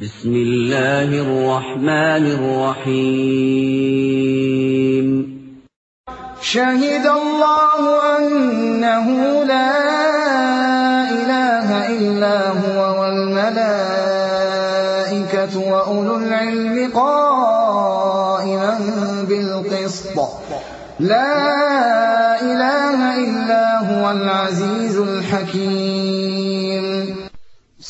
بسم الله الرحمن الرحيم. شهد الله أنه لا إله إلا هو والملائكة وأولو العلم قائما بالقسط. لا إله إلا هو العزيز الحكيم.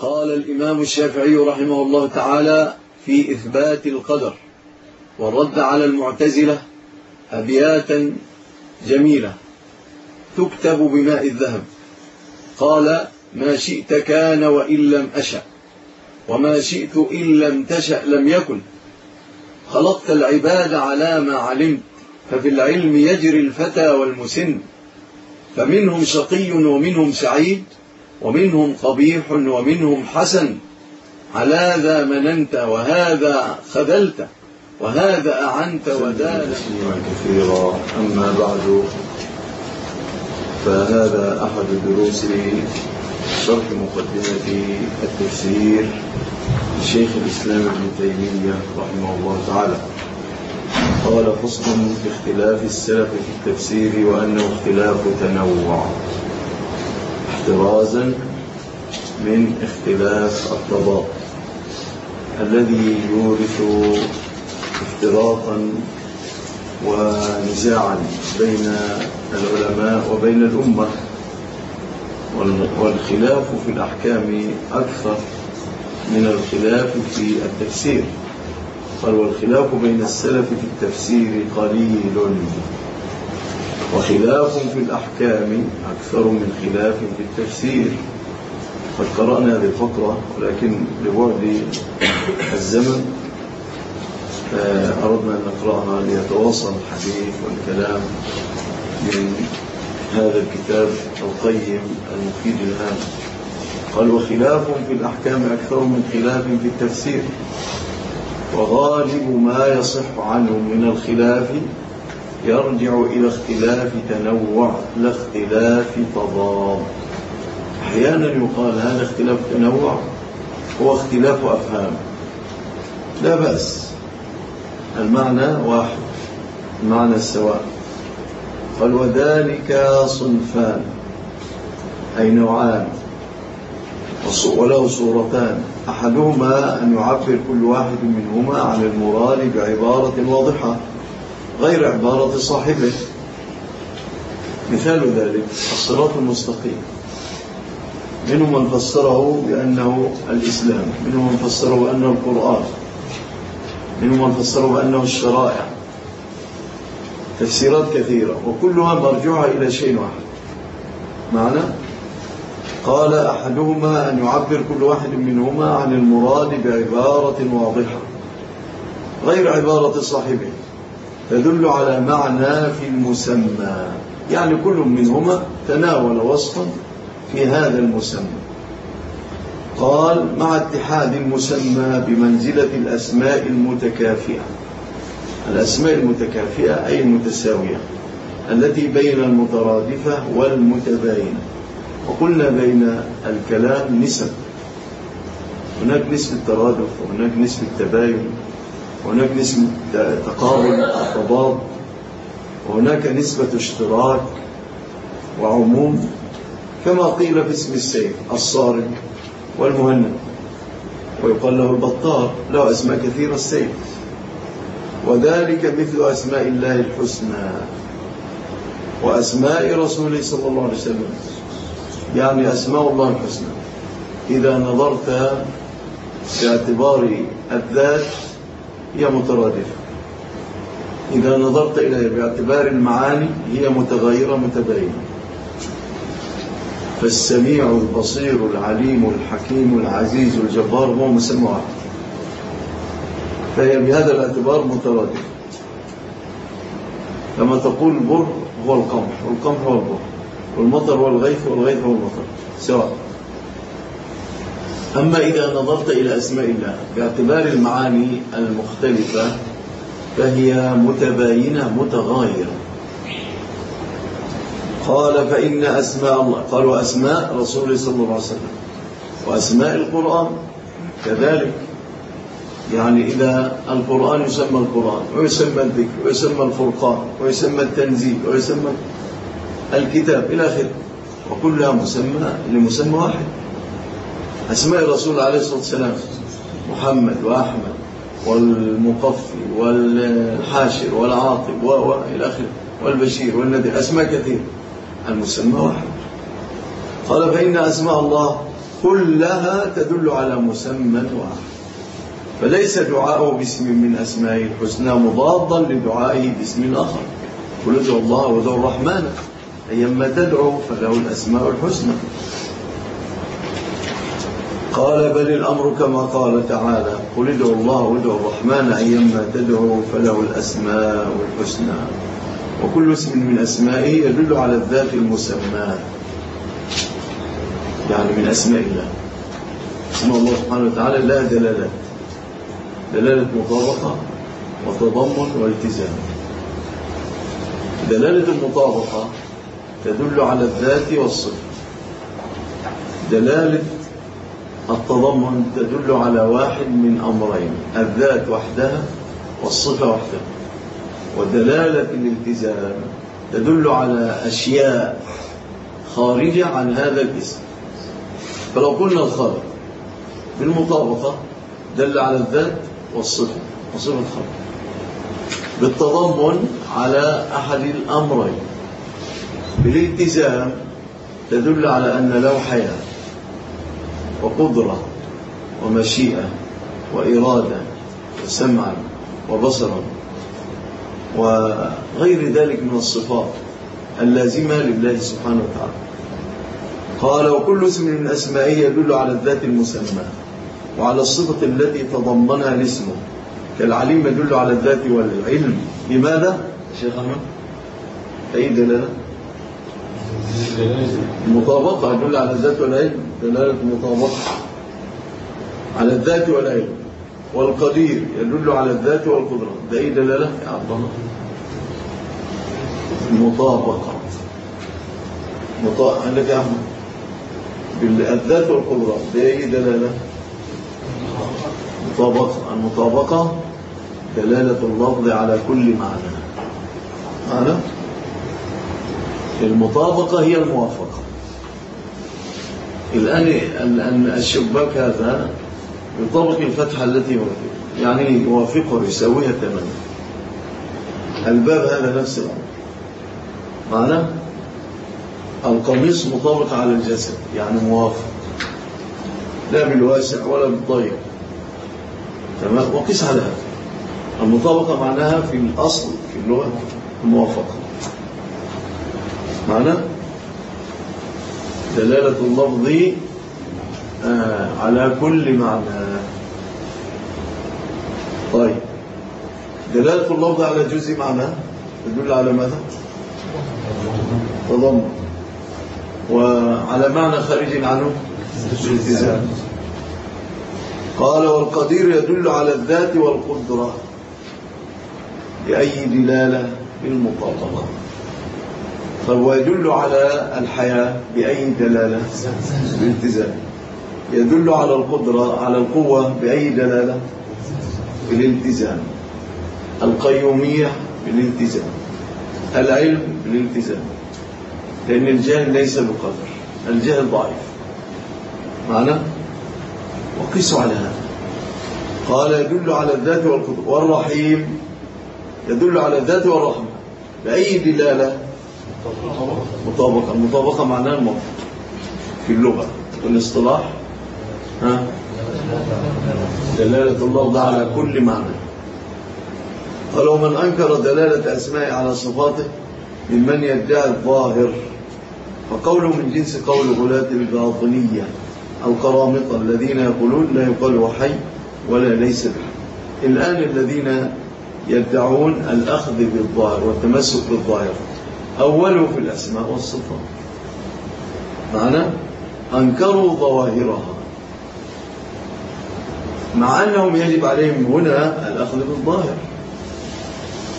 قال الإمام الشافعي رحمه الله تعالى في إثبات القدر والرد على المعتزلة أبياتا جميلة تكتب بماء الذهب. قال ما شئت كان وإن لم أشأ وما شئت إن لم تشأ لم يكن. خلقت العباد على ما علمت ففي العلم يجري الفتى والمسن. فمنهم شقي ومنهم سعيد ومنهم قبيح ومنهم حسن. على ذا مننت وهذا خذلت وهذا أعنت ودال. كثيرا. أما بعد فهذا أحد دروس شرح مقدمة التفسير لشيخ الإسلام ابن تيمية رحمه الله تعالى. قال فصل في اختلاف السلف في التفسير وأنه اختلاف تنوع. احترازا من اختلاف التضاد الذي يورث افتراقا ونزاعا بين العلماء وبين الأمة. والخلاف في الأحكام أكثر من الخلاف في التفسير. قال والخلاف بين السلف في التفسير قليل. وخلاف في الأحكام أكثر من خلاف في التفسير. قد قرأنا هذه الفقرة ولكن لبعد الزمن أردنا أن نقرأها ليتواصل الحديث والكلام من هذا الكتاب القيم المفيد الهام قال وخلاف في الأحكام أكثر من خلاف في التفسير. وغالب ما يصح عنه من الخلاف يرجع إلى اختلاف تنوع لا اختلاف تضاد. أحيانا يقال هذا اختلاف تنوع هو اختلاف أفهام. لا بأس. المعنى واحد المعنى السواء. قال وذلك صنفان أي نوعان وله صورتان. أحدهما أن يعبر كل واحد منهما عن المراد بعبارة واضحة. غير عبارة صاحبه مثال ذلك الصراط المستقيم. منهم من فسره بأنه الإسلام منهم من فسره بأنه القرآن منهم من فسره بأنه الشرائع. تفسيرات كثيرة وكلها مرجوعة إلى شيء واحد. معنى؟ قال أحدهما أن يعبر كل واحد منهما عن المراد بعبارة واضحة غير عبارة صاحبه. تدل على معنى في المسمى. يعني كل منهما تناول وصفا في هذا المسمى. قال مع اتحاد المسمى بمنزلة الأسماء المتكافئة. الأسماء المتكافئة أي المتساوية التي بين المترادفة والمتباينة. وقلنا بين الكلام نسب. هناك نسبة ترادف وهناك نسبة تباين وهناك نسبة تقابل تضاد وهناك نسبة اشتراك وعموم كما قيل في اسم السيف الصارم والمهند. ويقال له البطار له أسماء كثيرة السيف. وذلك مثل أسماء الله الحسنى وأسماء رسوله صلى الله عليه وسلم. يعني أسماء الله الحسنى. إذا نظرت باعتبار الذات هي مترادفة. إذا نظرت إليها باعتبار المعاني هي متغيرة متباينة. فالسميع البصير العليم الحكيم العزيز الجبار هو مسمى واحد فهي بهذا الاعتبار مترادفة. لما تقول البر هو القمح. والقمح هو البر. والمطر هو الغيث والغيث هو المطر. سواء. أما إذا نظرت إلى أسماء الله باعتبار المعاني المختلفة فهي متباينة متغايرة. قال فإن أسماء الله قال وأسماء رسول صلى الله عليه وسلم وأسماء القرآن كذلك. يعني إذا القرآن يسمى القرآن ويسمى الذكر ويسمى الفرقان ويسمى التنزيل ويسمى الكتاب إلى آخره وكلها مسمى لمسمى واحد. أسماء الرسول عليه الصلاة والسلام محمد وأحمد والمقفي والحاشر والعاقب وإلى آخره والبشير والنذير أسماء كثيرة المسمى واحد. قال فإن أسماء الله كلها تدل على مسمى واحد. فليس دعاءه باسم من أسمائه الحسنى مضادا لدعائه باسم آخر قل ادعوا الله وادعوا الرحمن. أيما تدعو فله الأسماء الحسنى. قال بل الأمر كما قال تعالى قل ادعوا الله وادعوا الرحمن أيما تدعو فله الأسماء الحسنى. وكل اسم من أسمائه يدل على الذات المسمى. يعني من أسماء الله. اسم الله سبحانه وتعالى لا دلالات دلالة مطابقة وتضمن والتزام. دلالة المطابقة تدل على الذات والصفة. دلالة التضمن تدل على واحد من أمرين الذات وحدها والصفة وحدها. ودلالة الالتزام تدل على أشياء خارجة عن هذا الاسم. فلو قلنا الخالق بالمطابقة دل على الذات والصفة وصفة الخلق بالتضمن على أحد الأمرين. بالالتزام تدل على أن له حياة وقدرة ومشيئة وإرادة وسمعا وبصرا وغير ذلك من الصفات اللازمة لله سبحانه وتعالى. قال وكل اسم من أسمائه يدل على الذات المسمى وعلى الصفة التي تضمنها الاسم. كالعليم يدل على الذات والعلم. لماذا؟ شيخ أحمد. أي دلالة؟ المطابقة يدل على الذات والعلم. دلالة المطابقة على الذات والعلم والقدير يدل على الذات والقدرة. ده أي دلالة؟ يا عبد الله. المطابقة. مطابقة عندك يا أحمد بالذات والقدرة. ده أي دلالة؟ مطابقة. المطابقة دلالة اللفظ على كل معنى. معنى؟ المطابقة هي الموافقة. الآن الشباك هذا يطابق الفتحة التي يعني يوافقها يساويها تماما. الباب هذا نفس الأمر معنى؟ القميص مطابق على الجسد يعني موافق. لا بالواسع ولا بالضيق. تمام؟ وقيس على هذا. المطابقة معناها في الأصل في اللغة الموافقة. معنى؟ دلالة اللفظ آه على كل معنى. طيب. دلالة اللفظ على جزء معنى تدل على ماذا؟ تضمن وعلى معنى خارج عنه؟ الالتزام. قال والقدير يدل على الذات والقدرة بأي دلالة؟ بالمطابقة. فهو يدل على الحياة بأي دلالة؟ بالالتزام. يدل على القدرة على القوة بأي دلالة؟ بالالتزام. القيومية بالالتزام. العلم بالالتزام. لأن الجهل ليس بقدر الجهل ضعيف. معنى وقسوا على هذا. قال يدل على الذات والقدرة. والرحيم. يدل على الذات والرحمة. بأي دلالة؟ مطابقة. المطابقة معناها الموافقة في اللغة. والاصطلاح ها؟ دلالة الله على كل معنى. قالوا من أنكر دلالة أسماء على صفاته ممن يدعي الظاهر. فقوله من جنس قول غلاة الباطنية القرامطة الذين يقولون لا يقال حي ولا ليس بحي الآن الذين يدعون الأخذ بالظاهر والتمسك بالظاهر. أوله في الأسماء والصفات معنى أنكروا ظواهرها. مع أنهم يجب عليهم هنا الأخذ بالظاهر.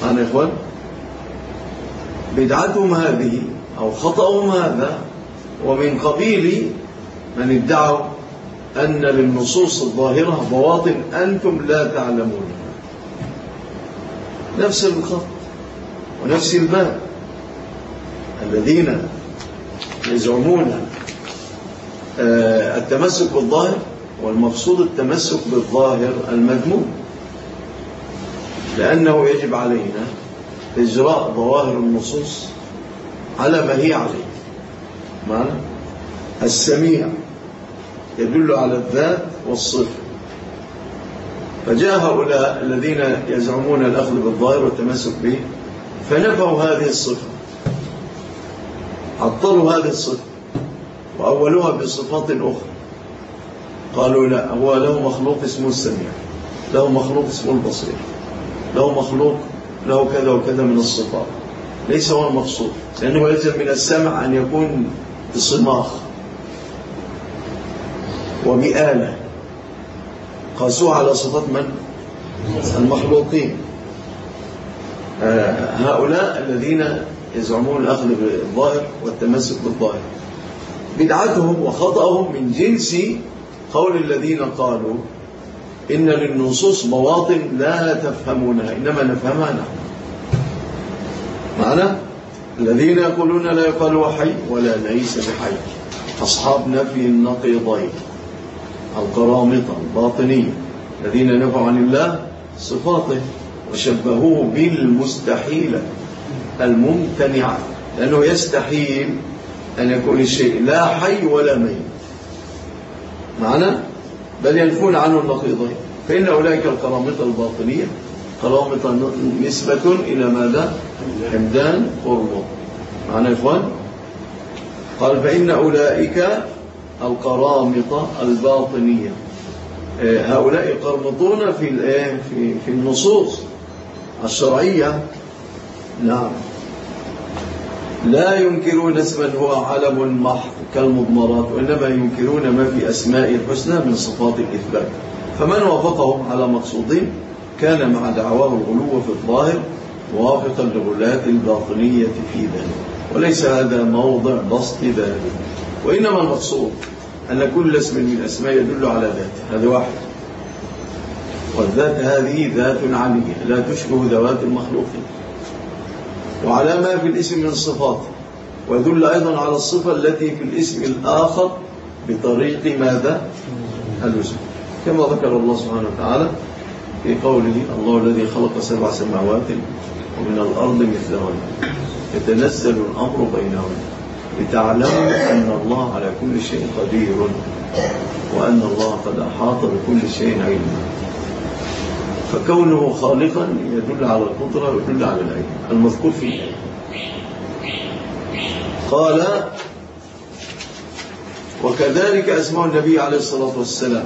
معنى يا إخوان بدعتهم هذه أو خطأهم هذا ومن قبيل من ادعوا أن للنصوص الظاهرة بواطن أنتم لا تعلمون. نفس الخط ونفس الباب الذين يزعمون آه، التمسك بالظاهر والمقصود التمسك بالظاهر المذموم لأنه يجب علينا إجراء ظواهر النصوص على ما هي عليه. معنى السميع يدل على الذات والصفة. فجاء هؤلاء الذين يزعمون الأخذ بالظاهر والتمسك به فنفوا هذه الصفة. عطلوا هذه الصفة وأولوها بصفات أخرى. قالوا لا هو له مخلوق اسمه السميع له مخلوق اسمه البصير له مخلوق له كذا وكذا من الصفات. ليس هو المقصود لأنه يلزم من السمع أن يكون بصماخ وبآلة. قاسوها على صفات من؟ المخلوقين. آه هؤلاء الذين يزعمون الأخذ بالظاهر والتمسك بالظاهر. بدعتهم وخطأهم من جنس قول الذين قالوا إن للنصوص مواطن لا تفهمونها إنما نفهمها نحن. معنى الذين يقولون لا يقال وحي ولا ليس بحي. أصحاب نفي النقيضين القرامطة الباطنية. الذين نفوا عن الله صفاته وشبهوه بالمستحيلة. الممتنعة لأنه يستحيل أن يكون الشيء لا حي ولا ميت. معنى بل ينفون عنه النقيضين فإن أولئك القرامطة الباطنية قرامطة نسبة إلى ماذا؟ حمدان قرمط معنى يا إخوان؟ قال فإن أولئك القرامطة الباطنية. آه، هؤلاء يقرمطون في في في النصوص الشرعية. نعم. لا ينكرون اسما هو علم محض كالمضمرات وإنما ينكرون ما في أسماء الحسنى من صفات الإثبات. فمن وافقهم على مقصودين كان مع دعواه الغلو في الظاهر موافقا لغلاة الباطنية في ذلك. وليس هذا موضع بسط ذلك. وإنما المقصود أن كل اسم من الأسماء يدل على ذاته. هذا واحد. والذات هذه ذات علية لا تشبه ذوات المخلوقين. وعلى ما في الاسم من صفات ويدل أيضا على الصفة التي في الاسم الآخر بطريق ماذا؟ الوزن كما ذكر الله سبحانه وتعالى في قوله الله الذي خلق سبع سماوات ومن الأرض مثلهن يتنزل الأمر بينهن لتعلموا أن الله على كل شيء قدير وأن الله قد أحاط بكل شيء علما. فكونه خالقا يدل على القدرة ويدل على العلم المذكور في الآية قال وكذلك أسماء النبي عليه الصلاة والسلام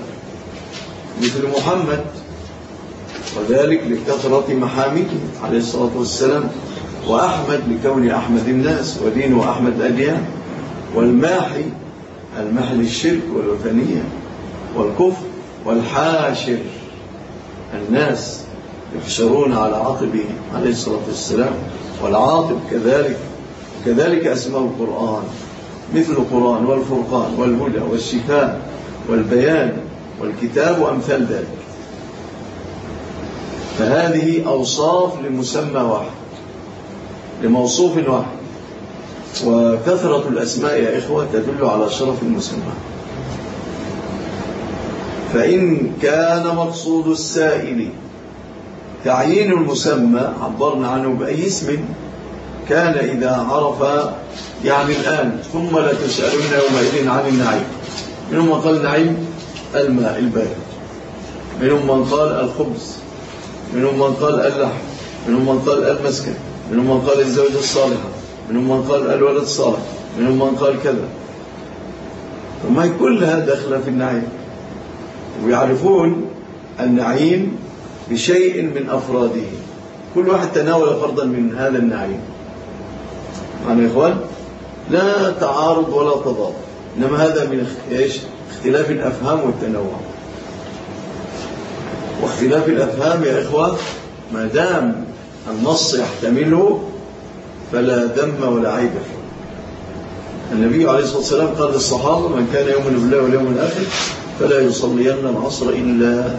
مثل محمد وذلك لكثرة محامده عليه الصلاة والسلام وأحمد لكون أحمد الناس ودين أحمد أديان والماحي المحل الشرك والوثنية والكفر والحاشر. الناس يحشرون على عاطبه عليه الصلاة والسلام والعاطب كذلك كذلك أسماء القرآن مثل القرآن والفرقان والهدى والشفاء والبيان والكتاب وأمثال ذلك. فهذه أوصاف لمسمى واحد لموصوف واحد وكثرة الأسماء يا إخوة تدل على شرف المسمى. فإن كان مقصود السائل تعيين المسمى عبرنا عنه بأي اسم كان إذا عرف يعني الآن ثم لا تسألون يومئذ عن النعيم. منهم من قال نعيم الماء البارد. منهم من قال الخبز. منهم من قال اللحم. منهم من قال المسكن. منهم من قال الزوجة الصالحة. منهم من قال الولد الصالح. منهم من قال كذا. وما كلها داخله في النعيم. ويعرفون النعيم بشيء من أفراده. كل واحد تناول فردا من هذا النعيم. معنا يا إخوان لا تعارض ولا تضاد. إنما هذا من إيش؟ اختلاف الأفهام والتنوع. واختلاف الأفهام يا إخوة ما دام النص يحتمله فلا دم ولا عيب. فيه النبي عليه الصلاة والسلام قال للصحابة من كان يؤمن بالله واليوم الآخر فلا يصلين العصر إلا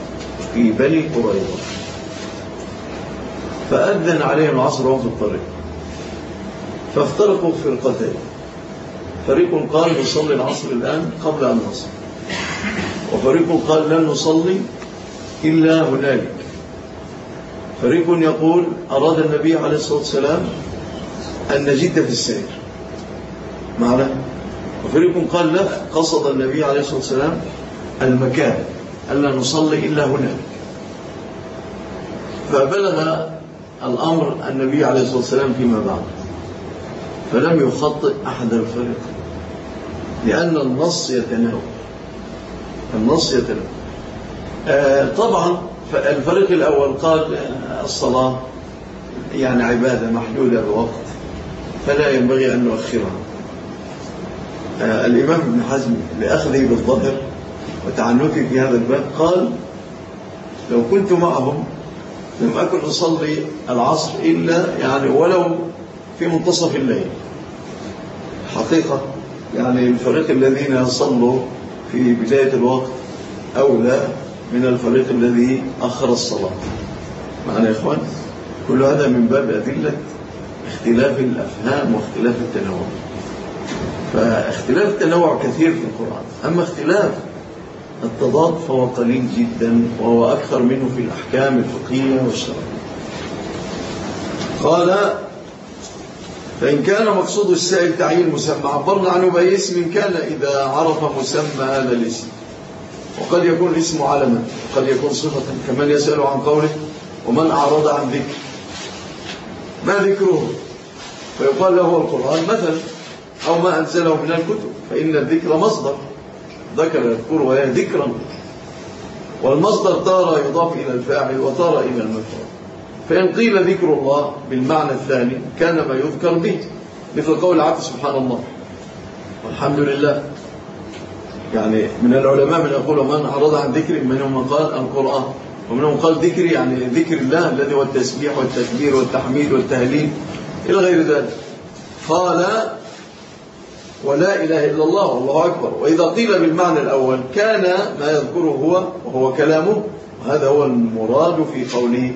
في بني قريظة. فأذن عليهم العصر وهم في الطريق. فافترقوا فرقتين فريق قال نصلي العصر الآن قبل أن نصل. وفريق قال لن نصلي إلا هنالك. فريق يقول أراد النبي عليه الصلاة والسلام أن نجد في السير. معنا وفريق قال لا قصد النبي عليه الصلاة والسلام المكان ألا نصلي إلا هناك فبلغ الأمر النبي عليه الصلاة والسلام فيما بعد. فلم يخطئ أحد الفريق. لأن النص يتناول. النص يتناول. آه طبعا الفريق الأول قال الصلاة يعني عبادة محدودة بوقت فلا ينبغي أن نؤخرها. آه الإمام ابن حزم لأخذه بالظهر وتعنتي في هذا الباب. قال لو كنت معهم لم أكن أصلي العصر إلا يعني ولو في منتصف الليل. حقيقة يعني الفريق الذين يصلوا في بداية الوقت أولى من الفريق الذي أخر الصلاة. معنا يا إخوان كل هذا من باب أدلة اختلاف الأفهام واختلاف التنوع. فاختلاف التنوع كثير في القرآن. أما اختلاف التضاد فهو قليل جدا وهو أكثر منه في الأحكام الفقهية والشرعية. قال فإن كان مقصود السائل تعيين مسمى عبرنا عنه بأي اسم كان إذا عرف مسمى هذا الاسم. وقد يكون الاسم علما وقد يكون صفة كمن يسأل عن قوله ومن أعرض عن ذكر. ما ذكره؟ فيقال له القرآن مثلا أو ما أنزله من الكتب فإن الذكر مصدر. ذكر يذكر وهي ذكرا. والمصدر تارة يضاف إلى الفاعل وتارة إلى المفعول. فإن قيل ذكر الله بالمعنى الثاني كان ما يذكر به مثل قول العبد سبحان الله. والحمد لله. يعني من العلماء من يقول من أعرض عن ذكر منهم من قال القرآن. ومنهم قال ذكر يعني ذكر الله الذي هو التسبيح والتكبير والتحميد والتهليل إلى غير ذلك. قال ولا إله إلا الله والله أكبر. وإذا قيل بالمعنى الأول كان ما يذكره هو وهو كلامه. وهذا هو المراد في قوله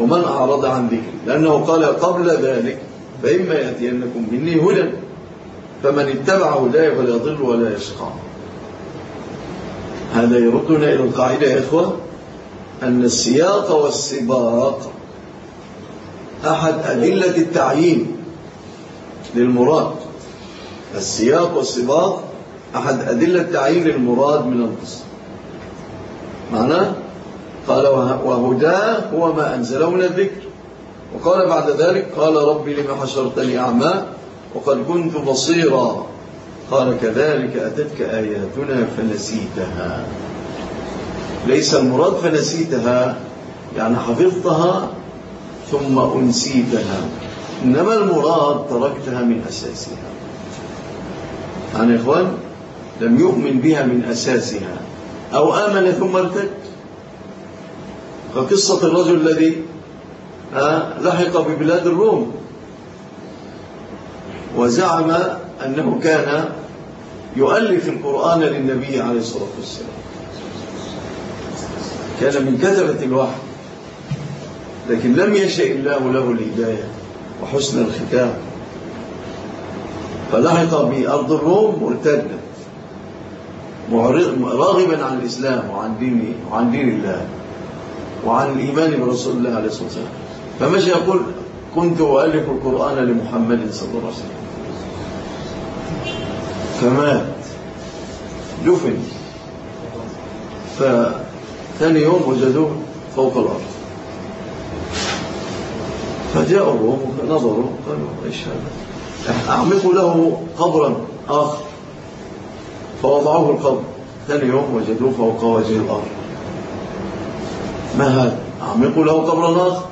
ومن أعرض عن ذكري. لأنه قال قبل ذلك فإما يأتينكم مني هدى فمن اتبع هداي فلا يضل ولا يشقى. هذا يردنا إلى القاعدة يا إخوة أن السياق والسباق أحد أدلة التعيين للمراد. السياق والسباق أحد أدلة تعيين للمراد من النص معناه؟ قال وهداه هو ما أنزله من الذكر. وقال بعد ذلك قال ربي لما حشرتني أعمى وقد كنت بصيرا. قال كذلك أتتك آياتنا فنسيتها. ليس المراد فنسيتها يعني حفظتها ثم أنسيتها. إنما المراد تركتها من أساسها. يا إخوان لم يؤمن بها من أساسها. أو آمن ثم ارتد. كقصة الرجل الذي لحق ببلاد الروم. وزعم أنه كان يؤلف القرآن للنبي عليه الصلاة والسلام. كان من كتبة الوحي. لكن لم يشاء الله له الهداية وحسن الختام. فلحق بأرض الروم مرتدا راغبا عن الإسلام وعن دين وعن دين الله وعن الإيمان برسول الله عليه الصلاة والسلام. فمشى يقول كنت أؤلف القرآن لمحمد صلى الله عليه وسلم. فمات. دفن. فثاني يوم وجدوه فوق الأرض. فجاء الروم نظروا قالوا إيش هذا؟ أعمقوا له قبرا آخر. فوضعوه القبر. ثاني يوم وجدوه فوق وجه الأرض. ما هذا؟ أعمقوا له قبرا آخر.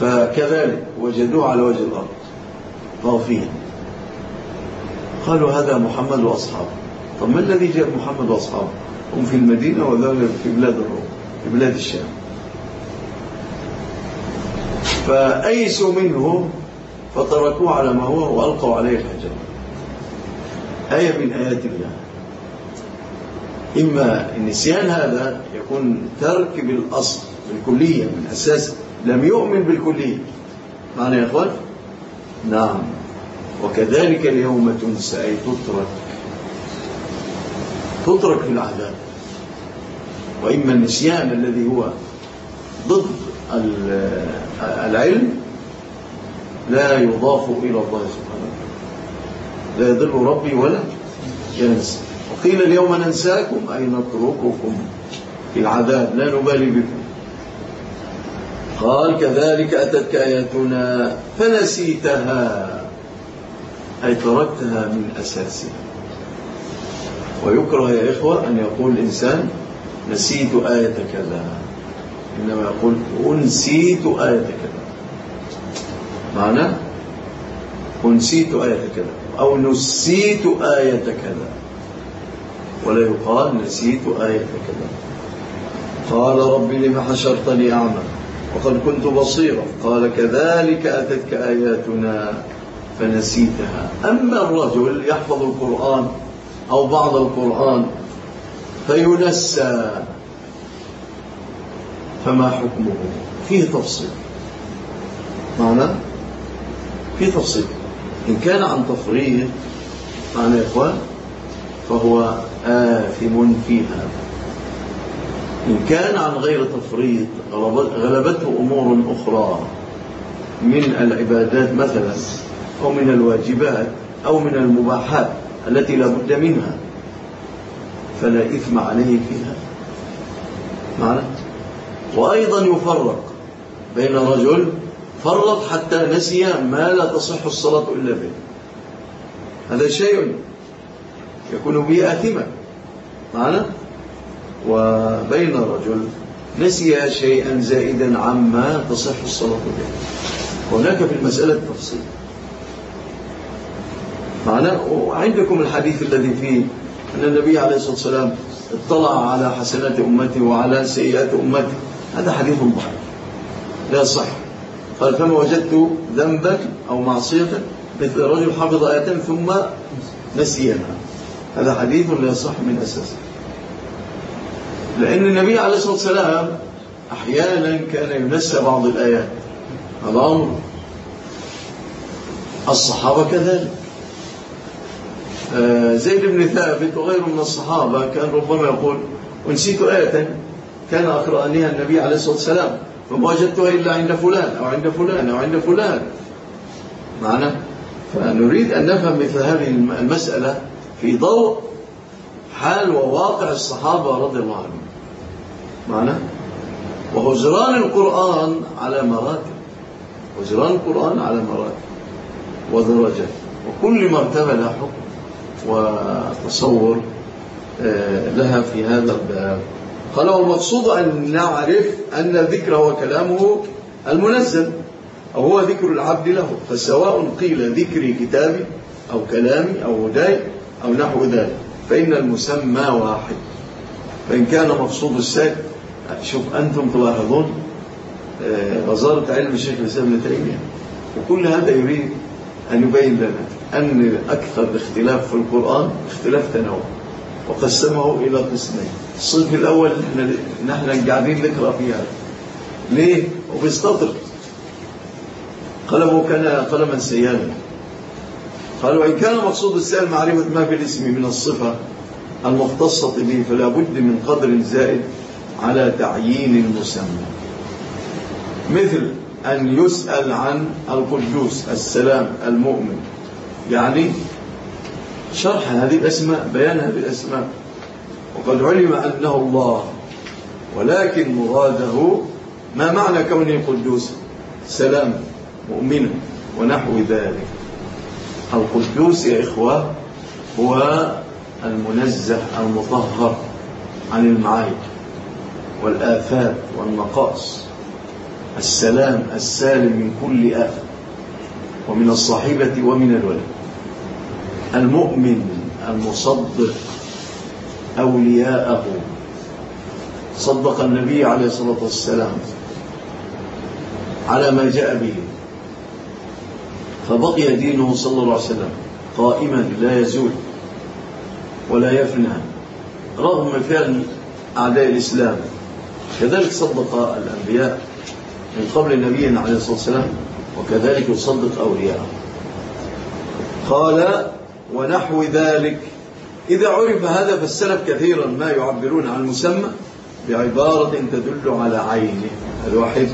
فكذلك وجدوه على وجه الأرض. طافيا قالوا هذا محمد وأصحابه. طب ما الذي جاء محمد وأصحابه؟ هم في المدينة وذلك في بلاد الروم في بلاد الشام. فأيسوا منه فتركوه على ما هو وألقوا عليه الحجر آية من آيات الله. إما النسيان هذا يكون ترك بالأصل بالكلية من أساس لم يؤمن بالكلية. معنى يا أخوان؟ نعم. وكذلك اليوم تنسى أي تترك. تترك في العذاب. وإما النسيان الذي هو ضد العلم لا يضاف إلى الله سبحانه وتعالى. لا يضل ربي ولا ينسى. وقيل اليوم ننساكم أي نترككم في العذاب. لا نبالي بكم. قال كذلك أتتك آياتنا فنسيتها أي تركتها من أساسها. ويكره يا إخوة أن يقول الإنسان نسيت آية كذا. إنما يقول أنسيت آية كذا. معنى أنسيت آية كذا أو نسيت آية كذا. ولا يقال نسيت آية كذا. قال رب لم حشرتني أعمى وقد كنت بصيرا. قال كذلك أتتك آياتنا فنسيتها. أما الرجل يحفظ القرآن أو بعض القرآن فينسى. فما حكمه؟ فيه تفصيل. معنى؟ فيه تفصيل. إن كان عن تفريط معنى يا إخوان فهو آثم فيها. إن كان عن غير تفريط غلبته أمور أخرى من العبادات مثلا أو من الواجبات أو من المباحات التي لا بد منها فلا إثم عليه فيها. معنى؟ وأيضا يفرق بين رجل فرط حتى نسي ما لا تصح الصلاة إلا به. هذا شيء يكون به آثما معنى؟ وبين رجل نسي شيئا زائدا عما تصح الصلاة به. هناك في المسألة تفصيل. معنى؟ وعندكم الحديث الذي فيه أن النبي عليه الصلاة والسلام اطلع على حسنات أمته وعلى سيئات أمته. هذا حديث ضعيف. لا صح. قال فما وجدت ذنبا أو معصية مثل رجل حفظ آية ثم نسيها. هذا حديث لا يصح من أساسه. لأن النبي عليه الصلاة والسلام أحيانا كان ينسى بعض الآيات. هذا أمر الصحابة كذلك. آه، زيد بن ثابت وغيره من الصحابة كان ربما يقول ونسيت آية كان أقرأنيها النبي عليه الصلاة والسلام. فما وجدتها إلا عند فلان أو عند فلان أو عند فلان. معنا فنريد أن نفهم مثل هذه المسألة في ضوء حال وواقع الصحابة رضي الله عنهم. معنا وهجران القرآن على مراتب. هجران القرآن على مراتب. ودرجات وكل مرتبة لها حكم وتصور آه، لها في هذا الباب. قال والمقصود أن نعرف أن الذكر هو كلامه المنزل أو هو ذكر العبد له فسواء قيل ذكري كتابي أو كلامي أو هداي أو نحو ذلك فإن المسمى واحد. فإن كان مقصود الساك شوف أنتم تلاحظون آه، وزارة علم الشيخ الإسلام ابن تيمية وكل هذا يريد أن يبين لنا أن أكثر الاختلاف في القرآن اختلاف تنوع وقسمه إلى قسمين. الصنف الأول نحن قاعدين نقرأ فيها. ليه؟ وبيستطر قلمه كان قلما سيانا قال وإن كان مقصود السائل معرفة ما في الاسم من الصفة المختصة به فلا بد من قدر زائد على تعيين المسمى. مثل أن يسأل عن القدوس السلام المؤمن. يعني شرح هذه الأسماء بيان هذه الأسماء وقد علم أنه الله ولكن مراده ما معنى كونه قدوس سلام مؤمنا ونحو ذلك. القدوس يا إخوة هو المنزه المطهر عن المعايب والآفات والنقائص السلام السالم من كل آفة ومن الصاحبة ومن الولد. المؤمن المصدق أولياءه. صدق النبي عليه الصلاة والسلام على ما جاء به. فبقي دينه صلى الله عليه وسلم قائما لا يزول ولا يفنى. رغم فعل أعداء الإسلام كذلك صدق الأنبياء من قبل نبينا عليه الصلاة والسلام وكذلك يصدق أولياءه. قال ونحو ذلك إذا عرف هذا فالسلف كثيرا ما يعبرون عن المسمى بعبارة تدل على عينه. الواحد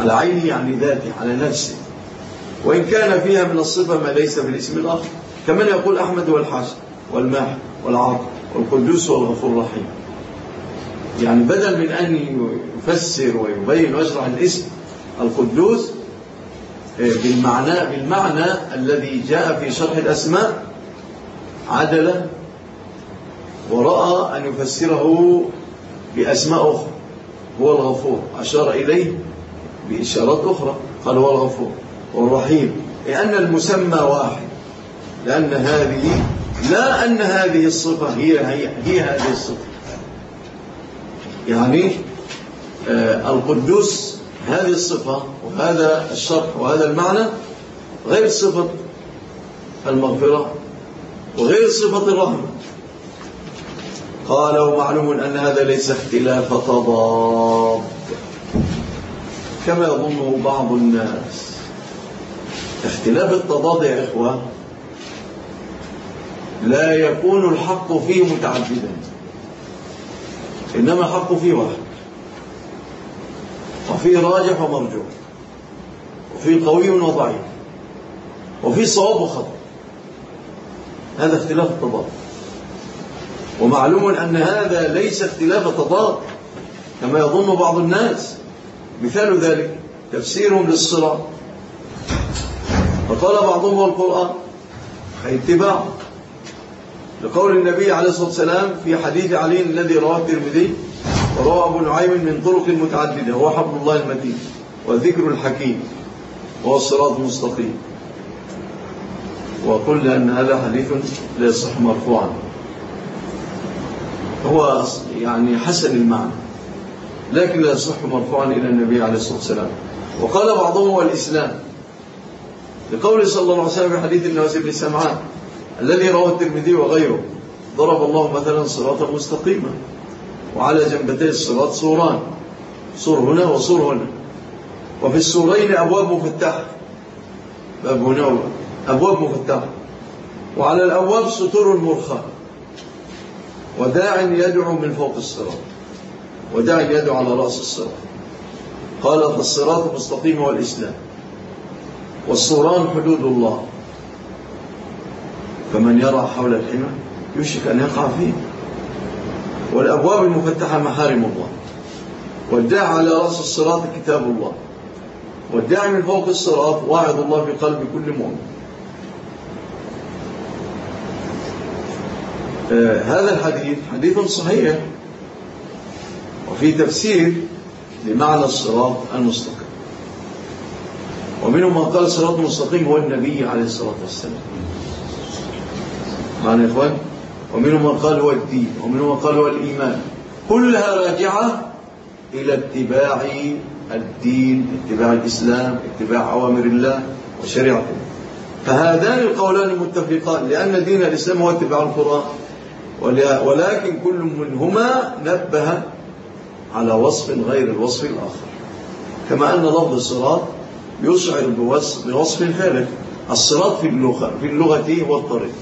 على عينه يعني ذاته على نفسه. وإن كان فيها من الصفة ما ليس في الاسم الآخر. كمن يقول أحمد والحاشا والماح والعاطف والقدوس والغفور الرحيم. يعني بدل من أن يفسر ويبين ويشرح الاسم القدوس بالمعنى, بالمعنى الذي جاء في شرح الأسماء عدل ورأى أن يفسره بأسماء أخرى. هو الغفور. أشار إليه بإشارات أخرى. قال هو الغفور. والرحيم لأن المسمى واحد. لأن هذه لا أن هذه الصفة هي, هي, هي هذه الصفة. يعني آه القدوس هذه الصفة وهذا الشرح وهذا المعنى غير صفة المغفرة وغير صفة الرحمة قال ومعلوم أن هذا ليس اختلاف تضاد كما يظنه بعض الناس. اختلاف التضاد يا إخوة لا يكون الحق فيه متعددا. إنما الحق فيه واحد. وفيه راجح ومرجوح. وفيه قوي وضعيف. وفيه صواب وخطأ. هذا اختلاف التضاد ومعلوم أن هذا ليس اختلاف تضاد كما يظن بعض الناس. مثال ذلك تفسيرهم للصراط. فقال بعضهم القرآن اتباع. لقول النبي عليه الصلاة والسلام في حديث علي الذي رواه الترمذي وروى أبو نعيم من طرق متعددة هو حبل الله المتين والذكر الحكيم وهو الصراط المستقيم. وقلنا أن هذا حديث لا يصح مرفوعا. هو يعني حسن المعنى لكن لا يصح مرفوعا إلى النبي عليه الصلاة والسلام. وقال بعضهم هو الإسلام لقول صلى الله عليه وسلم في حديث النواس بن سمعان الذي رواه الترمذي وغيره ضرب الله مثلا صراطا مستقيما وعلى جنبتي الصراط سوران سور هنا وسور هنا. وفي السورين أبواب مفتحة باب هنا. أبواب مفتحة وعلى الأبواب سطور مرخاة. وداع يدعو من فوق الصراط. وداع يدعو على رأس الصراط. قال فالصراط المستقيم هو الإسلام. والصوران حدود الله. فمن يرى حول الحمى يشك أن يقع فيه. والأبواب المفتحة محارم الله. والداع على رأس الصراط كتاب الله. والداع من فوق الصراط واعظ الله في قلب كل مؤمن. هذا الحديث حديث صحيح. وفي تفسير لمعنى الصراط المستقيم. ومنهم من قال الصراط المستقيم هو النبي عليه الصلاة والسلام. معنى يا إخوان؟ ومنهم من قال هو الدين ومنهم من قال هو الإيمان. كلها راجعة إلى اتباع الدين اتباع الإسلام اتباع أوامر الله وشريعته. فهذان القولان متفقان لأن دين الإسلام هو اتباع القرآن. ولكن كل منهما نبه على وصف غير الوصف الآخر. كما أن لفظ الصراط يشعر بوصف, خارج الصراط في اللغة في اللغة هو الطريق.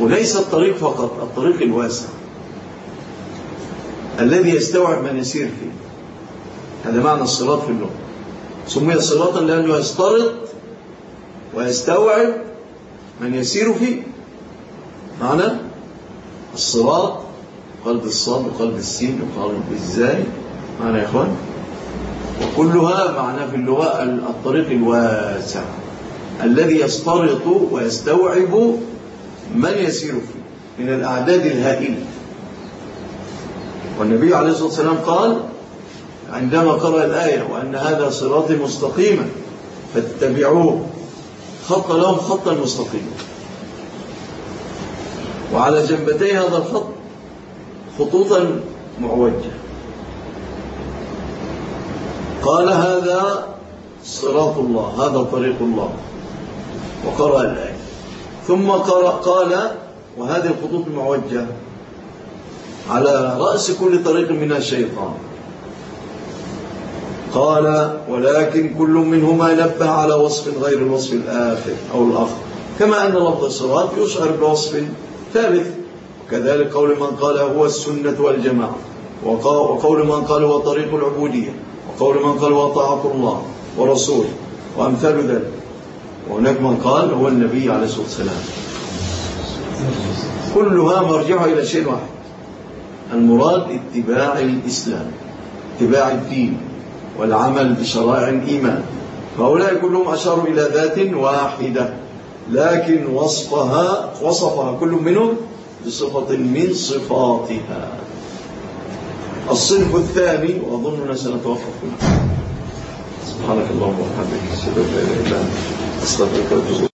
وليس الطريق فقط الطريق الواسع. الذي يستوعب من يسير فيه. هذا معنى الصراط في اللغة. سمي صراطا لأنه يسترط ويستوعب من يسير فيه. معنى الصراط قلب الصاد وقلب السين وقلب الزاي. معنى يا إخوان؟ وكلها معناه في اللغة الطريق الواسع. الذي يسترط ويستوعب من يسير فيه من الأعداد الهائلة. والنبي عليه الصلاة والسلام قال عندما قرأ الآية وأن هذا صراطي مستقيما فاتبعوه. خط لهم خطا مستقيما. وعلى جنبتي هذا الخط خطوطا معوجة. قال هذا صراط الله هذا طريق الله. وقرأ الآية. ثم قرأ قال وهذه الخطوط المعوجة على رأس كل طريق منها الشيطان. قال ولكن كل منهما نبه على وصف غير الوصف الآخر أو الآخر. كما أن لفظ الصراط يشعر بوصف ثالث وكذلك قول من قال هو السنة والجماعة وقول من قال هو طريق العبودية وقول من قال هو طاعة الله ورسوله وأمثال ذلك. وهناك من قال هو النبي عليه الصلاة والسلام. كلها مرجعها إلى شيء واحد المراد اتباع الإسلام اتباع الدين والعمل بشرائع الإيمان. فهؤلاء كلهم أشاروا إلى ذات واحدة. لكن وصفها وصفها كل منهم بصفة من صفاتها. الصنف الثاني وأظننا سنتوقف هنا سبحانك اللهم وبحمدك أشهد أن لا إله إلا أنت أستغفرك وأتوب